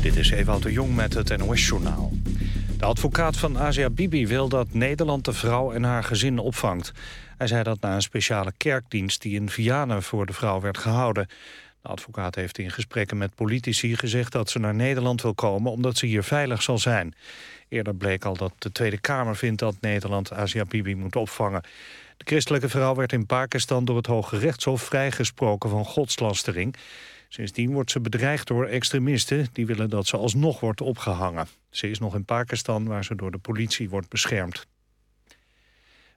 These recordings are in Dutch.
Dit is Ewout de Jong met het NOS-journaal. De advocaat van Asia Bibi wil dat Nederland de vrouw en haar gezin opvangt. Hij zei dat na een speciale kerkdienst die in Vianen voor de vrouw werd gehouden. De advocaat heeft in gesprekken met politici gezegd dat ze naar Nederland wil komen... omdat ze hier veilig zal zijn. Eerder bleek al dat de Tweede Kamer vindt dat Nederland Asia Bibi moet opvangen. De christelijke vrouw werd in Pakistan door het Hoge Rechtshof vrijgesproken van godslastering. Sindsdien wordt ze bedreigd door extremisten die willen dat ze alsnog wordt opgehangen. Ze is nog in Pakistan waar ze door de politie wordt beschermd.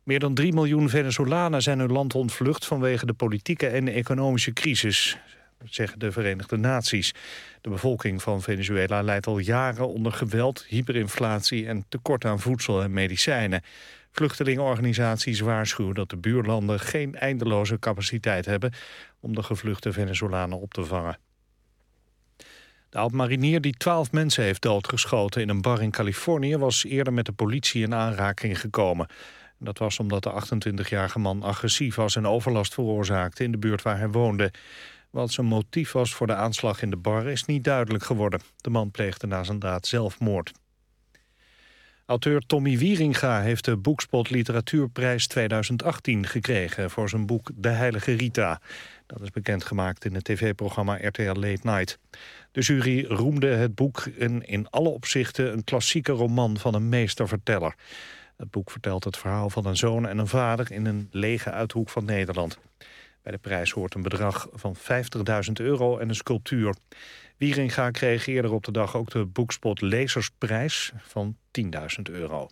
Meer dan 3 miljoen Venezolanen zijn hun land ontvlucht vanwege de politieke en economische crisis, zeggen de Verenigde Naties. De bevolking van Venezuela leidt al jaren onder geweld, hyperinflatie en tekort aan voedsel en medicijnen. Vluchtelingenorganisaties waarschuwen dat de buurlanden geen eindeloze capaciteit hebben om de gevluchte Venezolanen op te vangen. De oud-marinier die twaalf mensen heeft doodgeschoten in een bar in Californië... was eerder met de politie in aanraking gekomen. Dat was omdat de 28-jarige man agressief was en overlast veroorzaakte in de buurt waar hij woonde. Wat zijn motief was voor de aanslag in de bar is niet duidelijk geworden. De man pleegde na zijn daad zelfmoord. Auteur Tommy Wieringa heeft de Boekspot Literatuurprijs 2018 gekregen... voor zijn boek De Heilige Rita. Dat is bekendgemaakt in het tv-programma RTL Late Night. De jury roemde het boek een in alle opzichten een klassieke roman van een meesterverteller. Het boek vertelt het verhaal van een zoon en een vader in een lege uithoek van Nederland. Bij de prijs hoort een bedrag van 50.000 euro en een sculptuur. Wieringa kreeg eerder op de dag ook de Boekspot Lezersprijs van 10.000 euro.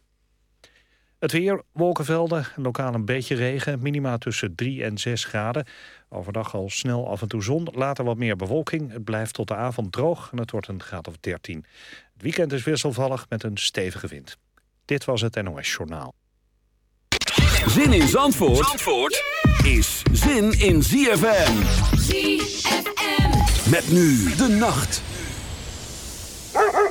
Het weer, wolkenvelden, lokaal een beetje regen, minima tussen 3 en 6 graden. Overdag al snel af en toe zon, later wat meer bewolking. Het blijft tot de avond droog en het wordt een graad of 13. Het weekend is wisselvallig met een stevige wind. Dit was het NOS Journaal. Zin in Zandvoort, Zandvoort is zin in ZFM. ZFM. Met nu de nacht.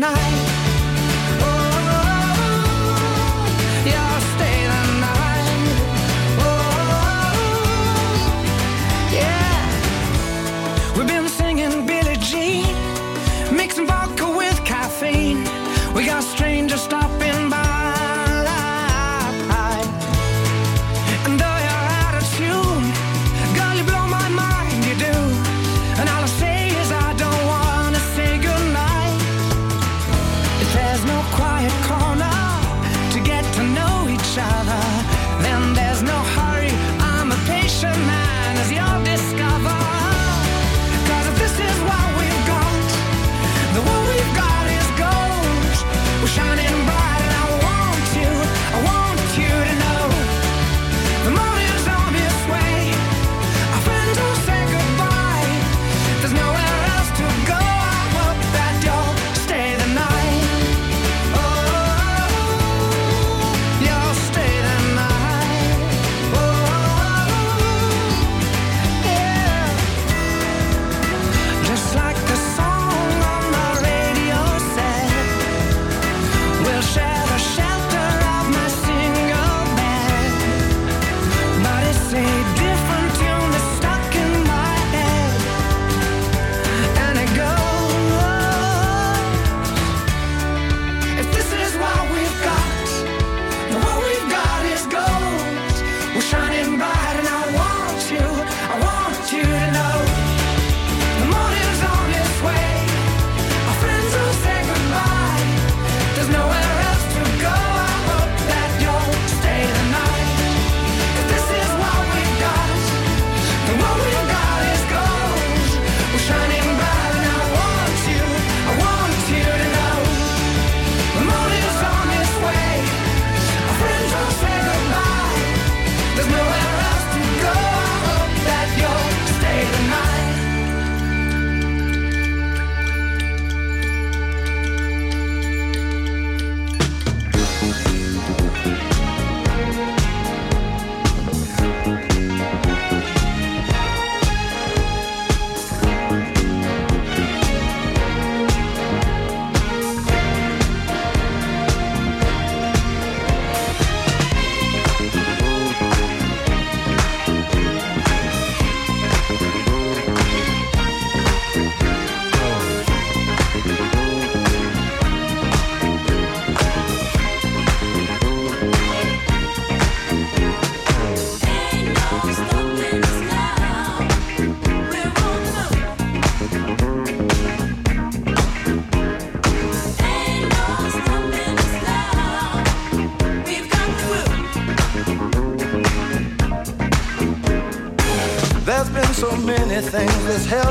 Tonight.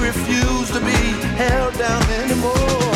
refuse to be held down anymore.